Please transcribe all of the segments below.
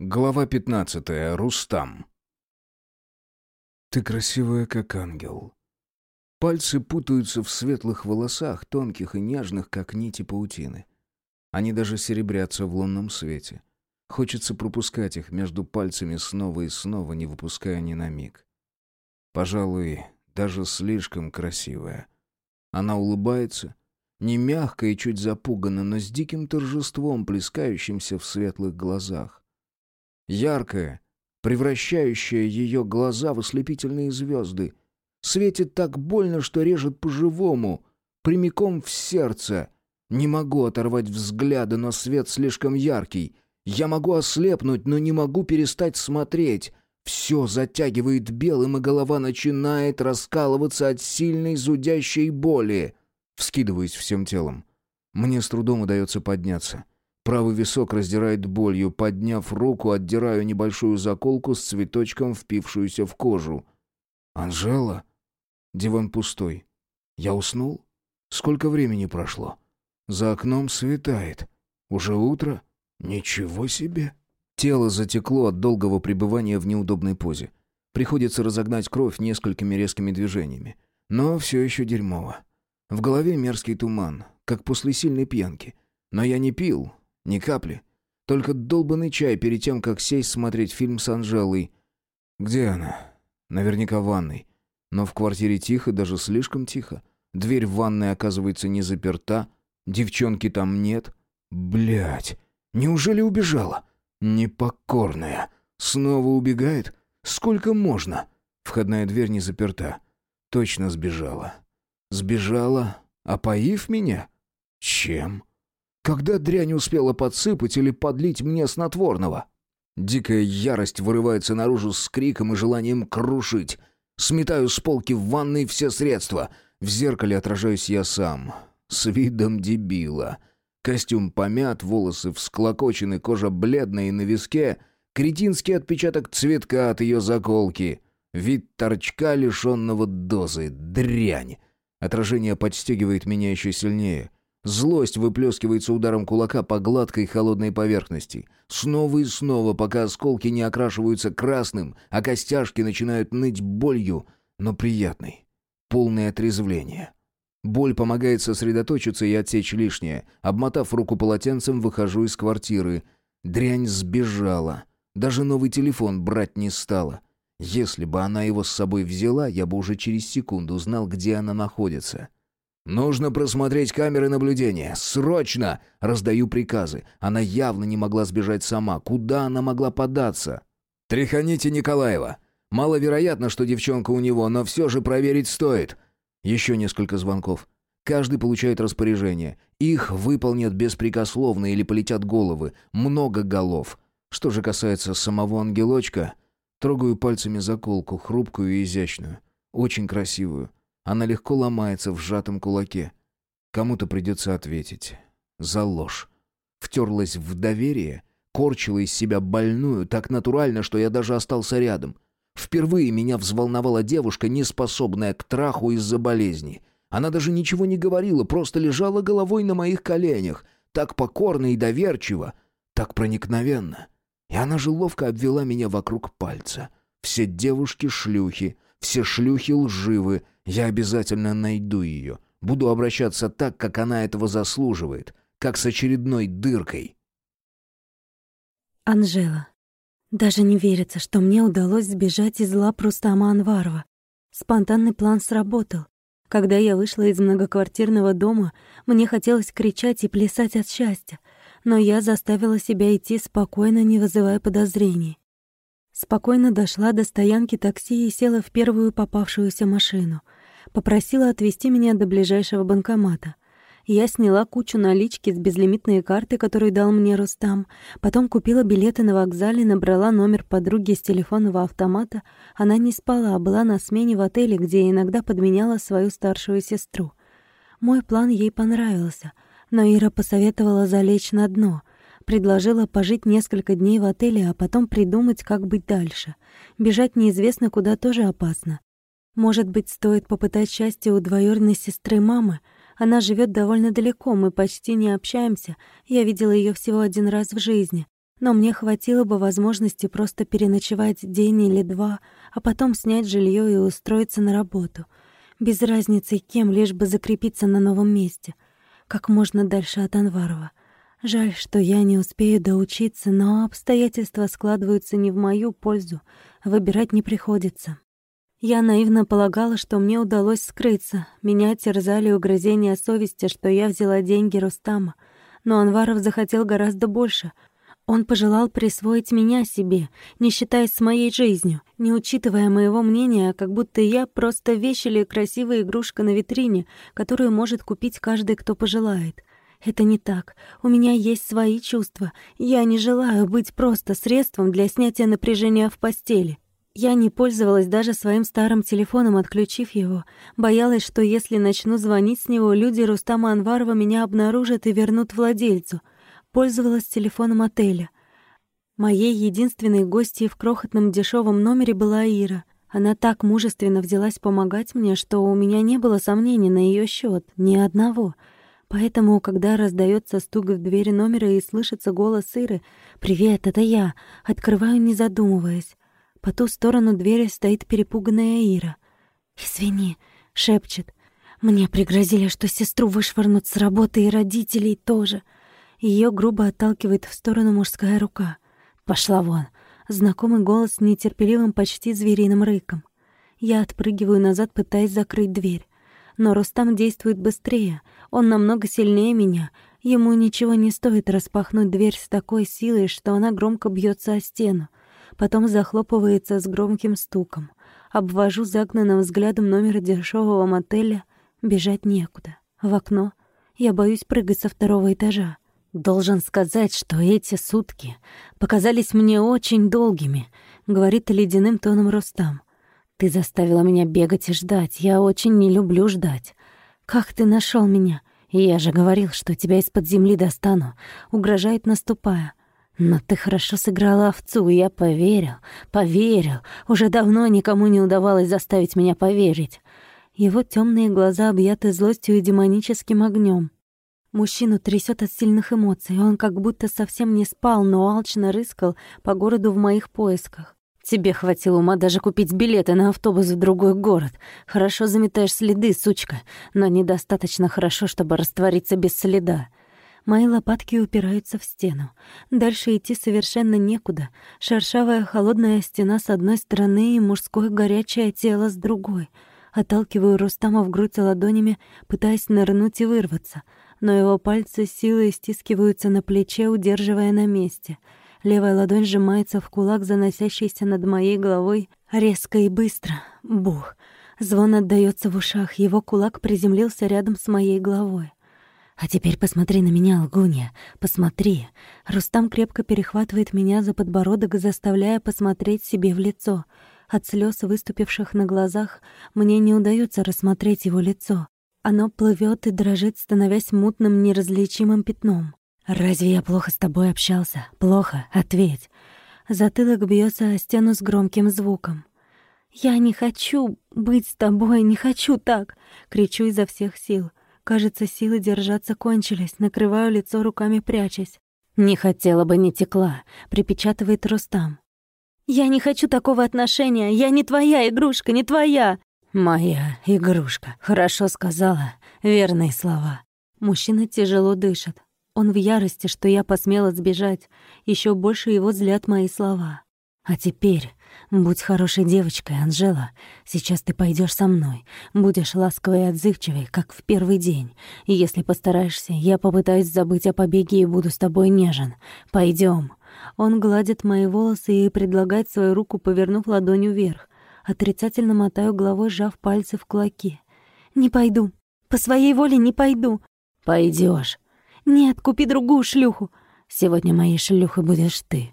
Глава 15. Рустам. Ты красивая, как ангел. Пальцы путаются в светлых волосах, тонких и нежных, как нити паутины. Они даже серебрятся в лунном свете. Хочется пропускать их между пальцами снова и снова, не выпуская ни на миг. Пожалуй, даже слишком красивая. Она улыбается, не мягко и чуть запуганно, но с диким торжеством, плескающимся в светлых глазах. Яркая, превращающая ее глаза в ослепительные звезды. Светит так больно, что режет по-живому, прямиком в сердце. Не могу оторвать взгляда, но свет слишком яркий. Я могу ослепнуть, но не могу перестать смотреть. Все затягивает белым, и голова начинает раскалываться от сильной зудящей боли. Вскидываюсь всем телом. Мне с трудом удается подняться. Правый висок раздирает болью. Подняв руку, отдираю небольшую заколку с цветочком, впившуюся в кожу. «Анжела?» Диван пустой. «Я уснул? Сколько времени прошло?» «За окном светает. Уже утро? Ничего себе!» Тело затекло от долгого пребывания в неудобной позе. Приходится разогнать кровь несколькими резкими движениями. Но все еще дерьмово. В голове мерзкий туман, как после сильной пьянки. Но я не пил, ни капли. Только долбанный чай перед тем, как сесть смотреть фильм с Анжелой. Где она? Наверняка в ванной. Но в квартире тихо, даже слишком тихо. Дверь в ванной оказывается не заперта. Девчонки там нет. Блять, неужели убежала? Непокорная. Снова убегает? Сколько можно? Входная дверь не заперта. Точно сбежала. Сбежала, опоив меня? Чем? Когда дрянь успела подсыпать или подлить мне снотворного? Дикая ярость вырывается наружу с криком и желанием крушить. Сметаю с полки в ванной все средства. В зеркале отражаюсь я сам. С видом дебила. Костюм помят, волосы всклокочены, кожа бледная и на виске. Кретинский отпечаток цветка от ее заколки. Вид торчка, лишенного дозы. Дрянь. Отражение подстегивает меня еще сильнее. Злость выплескивается ударом кулака по гладкой холодной поверхности. Снова и снова, пока осколки не окрашиваются красным, а костяшки начинают ныть болью, но приятной. Полное отрезвление. Боль помогает сосредоточиться и отсечь лишнее. Обмотав руку полотенцем, выхожу из квартиры. Дрянь сбежала. Даже новый телефон брать не стала. Если бы она его с собой взяла, я бы уже через секунду знал, где она находится. «Нужно просмотреть камеры наблюдения! Срочно!» Раздаю приказы. Она явно не могла сбежать сама. Куда она могла податься? «Тряханите Николаева! Маловероятно, что девчонка у него, но все же проверить стоит!» Еще несколько звонков. Каждый получает распоряжение. Их выполнят беспрекословно или полетят головы. Много голов. Что же касается самого ангелочка, трогаю пальцами заколку, хрупкую и изящную. Очень красивую. Она легко ломается в сжатом кулаке. Кому-то придется ответить. За ложь. Втерлась в доверие, корчила из себя больную, так натурально, что я даже остался рядом. Впервые меня взволновала девушка, не способная к траху из-за болезни. Она даже ничего не говорила, просто лежала головой на моих коленях, так покорно и доверчиво, так проникновенно. И она же ловко обвела меня вокруг пальца. Все девушки шлюхи, все шлюхи лживы, я обязательно найду ее. Буду обращаться так, как она этого заслуживает, как с очередной дыркой. Анжела. Даже не верится, что мне удалось сбежать из лап Рустама Анварова. Спонтанный план сработал. Когда я вышла из многоквартирного дома, мне хотелось кричать и плясать от счастья, но я заставила себя идти спокойно, не вызывая подозрений. Спокойно дошла до стоянки такси и села в первую попавшуюся машину — Попросила отвезти меня до ближайшего банкомата. Я сняла кучу налички с безлимитной карты, которую дал мне Рустам. Потом купила билеты на вокзале, набрала номер подруги с телефонного автомата. Она не спала, а была на смене в отеле, где иногда подменяла свою старшую сестру. Мой план ей понравился, но Ира посоветовала залечь на дно — Предложила пожить несколько дней в отеле, а потом придумать, как быть дальше. Бежать неизвестно куда тоже опасно. Может быть, стоит попытать счастье у двоюродной сестры мамы? Она живет довольно далеко, мы почти не общаемся. Я видела ее всего один раз в жизни. Но мне хватило бы возможности просто переночевать день или два, а потом снять жилье и устроиться на работу. Без разницы кем, лишь бы закрепиться на новом месте. Как можно дальше от Анварова. Жаль, что я не успею доучиться, но обстоятельства складываются не в мою пользу. Выбирать не приходится. Я наивно полагала, что мне удалось скрыться. Меня терзали угрызения совести, что я взяла деньги Рустама. Но Анваров захотел гораздо больше. Он пожелал присвоить меня себе, не считаясь с моей жизнью, не учитывая моего мнения, как будто я просто вещь или красивая игрушка на витрине, которую может купить каждый, кто пожелает. Это не так. У меня есть свои чувства. Я не желаю быть просто средством для снятия напряжения в постели. Я не пользовалась даже своим старым телефоном, отключив его. Боялась, что если начну звонить с него, люди Рустама Анварова меня обнаружат и вернут владельцу. Пользовалась телефоном отеля. Моей единственной гостьей в крохотном дешевом номере была Ира. Она так мужественно взялась помогать мне, что у меня не было сомнений на ее счет, ни одного. Поэтому, когда раздается стук в двери номера и слышится голос Иры «Привет, это я», открываю, не задумываясь. По ту сторону двери стоит перепуганная Ира. «Извини», — шепчет. «Мне пригрозили, что сестру вышвырнут с работы и родителей тоже». Ее грубо отталкивает в сторону мужская рука. «Пошла вон!» Знакомый голос с нетерпеливым, почти звериным рыком. Я отпрыгиваю назад, пытаясь закрыть дверь. Но Рустам действует быстрее. Он намного сильнее меня. Ему ничего не стоит распахнуть дверь с такой силой, что она громко бьется о стену потом захлопывается с громким стуком. Обвожу загнанным взглядом номер дешевого мотеля. Бежать некуда. В окно. Я боюсь прыгать со второго этажа. «Должен сказать, что эти сутки показались мне очень долгими», — говорит ледяным тоном Рустам. «Ты заставила меня бегать и ждать. Я очень не люблю ждать. Как ты нашел меня? Я же говорил, что тебя из-под земли достану», — угрожает, наступая. Но ты хорошо сыграла овцу, и я поверил, поверил. Уже давно никому не удавалось заставить меня поверить. Его темные глаза объяты злостью и демоническим огнем. Мужчину трясет от сильных эмоций. Он как будто совсем не спал, но алчно рыскал по городу в моих поисках. Тебе хватило ума даже купить билеты на автобус в другой город. Хорошо заметаешь следы, сучка, но недостаточно хорошо, чтобы раствориться без следа. Мои лопатки упираются в стену. Дальше идти совершенно некуда. Шершавая холодная стена с одной стороны и мужское горячее тело с другой. Отталкиваю Рустама в грудь ладонями, пытаясь нырнуть и вырваться. Но его пальцы силой стискиваются на плече, удерживая на месте. Левая ладонь сжимается в кулак, заносящийся над моей головой резко и быстро. Бух! Звон отдаётся в ушах, его кулак приземлился рядом с моей головой. «А теперь посмотри на меня, лгунья, посмотри!» Рустам крепко перехватывает меня за подбородок, заставляя посмотреть себе в лицо. От слез, выступивших на глазах, мне не удается рассмотреть его лицо. Оно плывет и дрожит, становясь мутным, неразличимым пятном. «Разве я плохо с тобой общался? Плохо? Ответь!» Затылок бьется о стену с громким звуком. «Я не хочу быть с тобой, не хочу так!» — кричу изо всех сил. Кажется, силы держаться кончились, накрываю лицо руками, прячась. «Не хотела бы, не текла», — припечатывает Рустам. «Я не хочу такого отношения, я не твоя игрушка, не твоя!» «Моя игрушка», — хорошо сказала, верные слова. Мужчина тяжело дышит. Он в ярости, что я посмела сбежать. Еще больше его злят мои слова. А теперь будь хорошей девочкой, Анжела. Сейчас ты пойдешь со мной. Будешь ласковой и отзывчивой, как в первый день. Если постараешься, я попытаюсь забыть о побеге и буду с тобой нежен. Пойдем. Он гладит мои волосы и предлагает свою руку, повернув ладонью вверх. Отрицательно мотаю головой, сжав пальцы в кулаки. «Не пойду. По своей воле не пойду». Пойдешь. «Нет, купи другую шлюху». «Сегодня моей шлюхой будешь ты».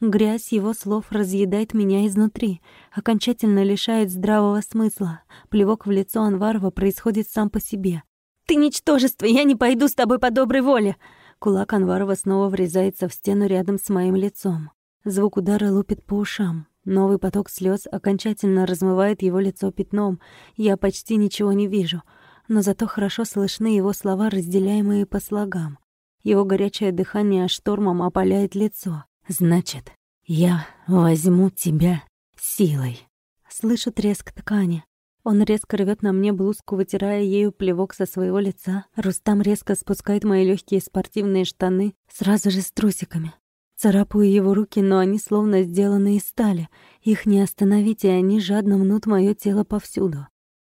Грязь его слов разъедает меня изнутри, окончательно лишает здравого смысла. Плевок в лицо Анварова происходит сам по себе. «Ты ничтожество! Я не пойду с тобой по доброй воле!» Кулак Анварова снова врезается в стену рядом с моим лицом. Звук удара лупит по ушам. Новый поток слез окончательно размывает его лицо пятном. Я почти ничего не вижу, но зато хорошо слышны его слова, разделяемые по слогам. Его горячее дыхание штормом опаляет лицо. Значит, я возьму тебя силой. Слышу треск ткани. Он резко рвет на мне блузку, вытирая ею плевок со своего лица. Рустам резко спускает мои легкие спортивные штаны, сразу же с трусиками. Царапаю его руки, но они словно сделаны из стали. Их не остановить, и они жадно мнут мое тело повсюду.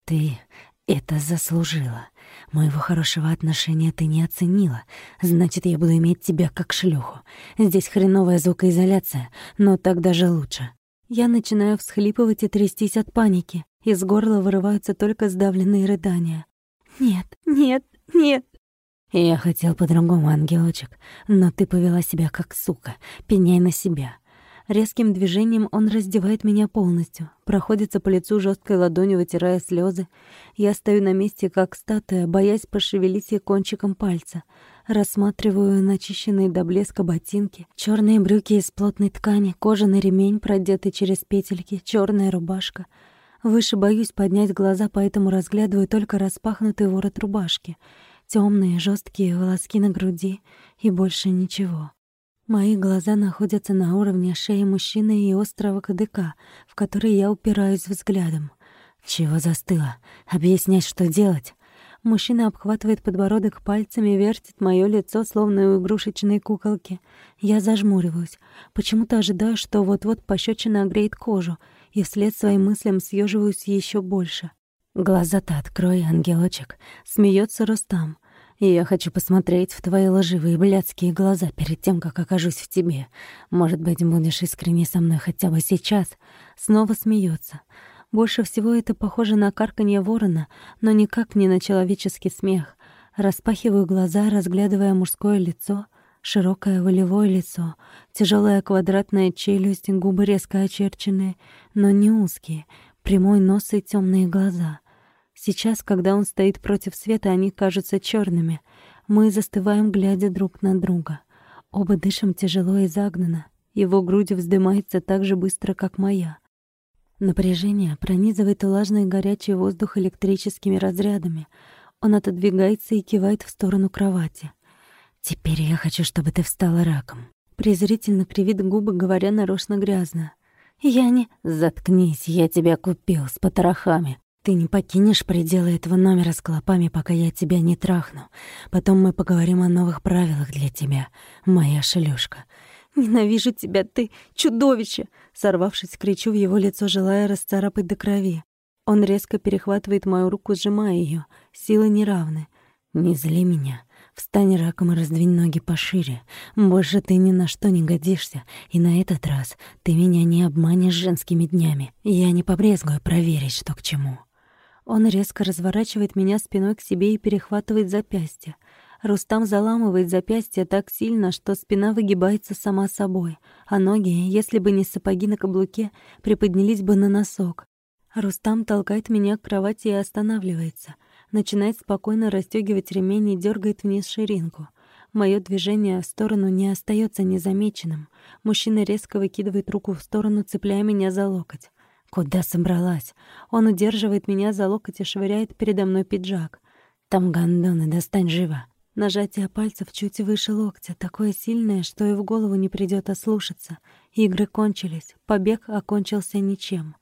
Ты это заслужила. Моего хорошего отношения ты не оценила. Значит, я буду иметь тебя как шлюху. Здесь хреновая звукоизоляция, но так даже лучше. Я начинаю всхлипывать и трястись от паники. Из горла вырываются только сдавленные рыдания. «Нет, нет, нет!» «Я хотел по-другому, ангелочек, но ты повела себя как сука. Пеняй на себя. Резким движением он раздевает меня полностью, проходится по лицу жесткой ладонью, вытирая слезы. Я стою на месте, как статуя, боясь пошевелить ей кончиком пальца. Рассматриваю начищенные до блеска ботинки, черные брюки из плотной ткани, кожаный ремень, продетый через петельки, черная рубашка. Выше боюсь поднять глаза, поэтому разглядываю только распахнутый ворот рубашки, темные жесткие волоски на груди и больше ничего. Мои глаза находятся на уровне шеи мужчины и острого кадыка, в который я упираюсь взглядом. Чего застыло? Объяснять, что делать? Мужчина обхватывает подбородок пальцами, вертит моё лицо, словно у игрушечной куколки. Я зажмуриваюсь. Почему-то ожидаю, что вот-вот пощечина огреет кожу, и вслед своим мыслям съеживаюсь еще больше. «Глаза-то открой, ангелочек!» — смеется Рустам и я хочу посмотреть в твои лживые блядские глаза перед тем, как окажусь в тебе. Может быть, будешь искренне со мной хотя бы сейчас?» Снова смеется. Больше всего это похоже на карканье ворона, но никак не на человеческий смех. Распахиваю глаза, разглядывая мужское лицо, широкое волевое лицо, тяжелая квадратная челюсть, губы резко очерченные, но не узкие, прямой нос и темные глаза. Сейчас, когда он стоит против света, они кажутся черными. Мы застываем, глядя друг на друга. Оба дышим тяжело и загнанно. Его грудь вздымается так же быстро, как моя. Напряжение пронизывает влажный горячий воздух электрическими разрядами. Он отодвигается и кивает в сторону кровати. «Теперь я хочу, чтобы ты встала раком». Презрительно кривит губы, говоря нарочно грязно. «Я не...» «Заткнись, я тебя купил с потрохами. Ты не покинешь пределы этого номера с клопами, пока я тебя не трахну. Потом мы поговорим о новых правилах для тебя, моя шлюшка. Ненавижу тебя, ты чудовище! Сорвавшись, кричу в его лицо, желая расцарапать до крови. Он резко перехватывает мою руку, сжимая ее. Силы неравны. Не зли меня. Встань раком и раздвинь ноги пошире. Больше ты ни на что не годишься, и на этот раз ты меня не обманешь женскими днями. Я не побрезгую проверить, что к чему. Он резко разворачивает меня спиной к себе и перехватывает запястье. Рустам заламывает запястье так сильно, что спина выгибается сама собой, а ноги, если бы не сапоги на каблуке, приподнялись бы на носок. Рустам толкает меня к кровати и останавливается. Начинает спокойно расстёгивать ремень и дергает вниз ширинку. Моё движение в сторону не остается незамеченным. Мужчина резко выкидывает руку в сторону, цепляя меня за локоть. Куда собралась? Он удерживает меня за локоть и швыряет передо мной пиджак. Там гондоны, достань живо. Нажатие пальцев чуть выше локтя, такое сильное, что и в голову не придёт ослушаться. Игры кончились, побег окончился ничем.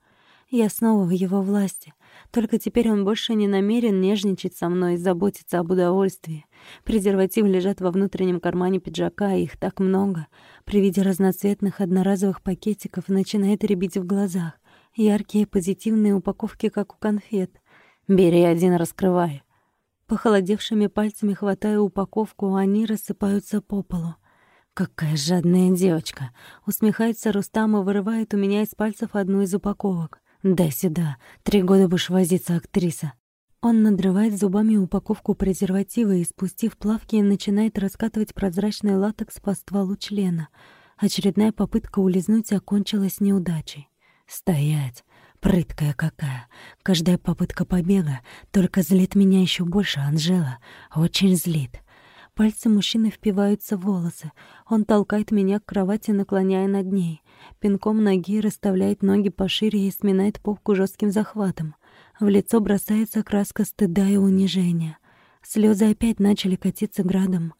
Я снова в его власти. Только теперь он больше не намерен нежничать со мной и заботиться об удовольствии. Презервативы лежат во внутреннем кармане пиджака, их так много. При виде разноцветных одноразовых пакетиков начинает рябить в глазах. Яркие позитивные упаковки, как у конфет. «Бери один, раскрывай». Похолодевшими пальцами хватаю упаковку, они рассыпаются по полу. «Какая жадная девочка!» Усмехается Рустам и вырывает у меня из пальцев одну из упаковок. «Дай сюда. Три года будешь возиться, актриса». Он надрывает зубами упаковку презерватива и, спустив плавки, начинает раскатывать прозрачный латекс по стволу члена. Очередная попытка улизнуть окончилась неудачей. Стоять. Прыткая какая. Каждая попытка побега только злит меня еще больше, Анжела. Очень злит. Пальцы мужчины впиваются в волосы. Он толкает меня к кровати, наклоняя над ней. Пинком ноги расставляет ноги пошире и сминает попку жестким захватом. В лицо бросается краска стыда и унижения. Слезы опять начали катиться градом.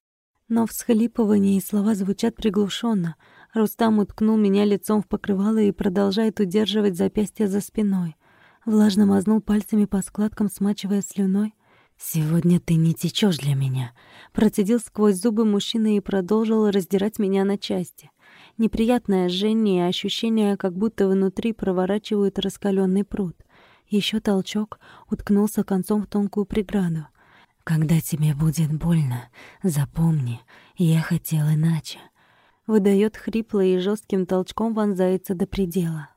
Но всхлипывания и слова звучат приглушенно. Рустам уткнул меня лицом в покрывало и продолжает удерживать запястье за спиной. Влажно мазнул пальцами по складкам, смачивая слюной. «Сегодня ты не течешь для меня», — процедил сквозь зубы мужчина и продолжил раздирать меня на части. Неприятное жжение и ощущение, как будто внутри проворачивают раскаленный пруд. Еще толчок уткнулся концом в тонкую преграду. «Когда тебе будет больно, запомни, я хотел иначе». Выдает хрипло и жестким толчком вонзается до предела.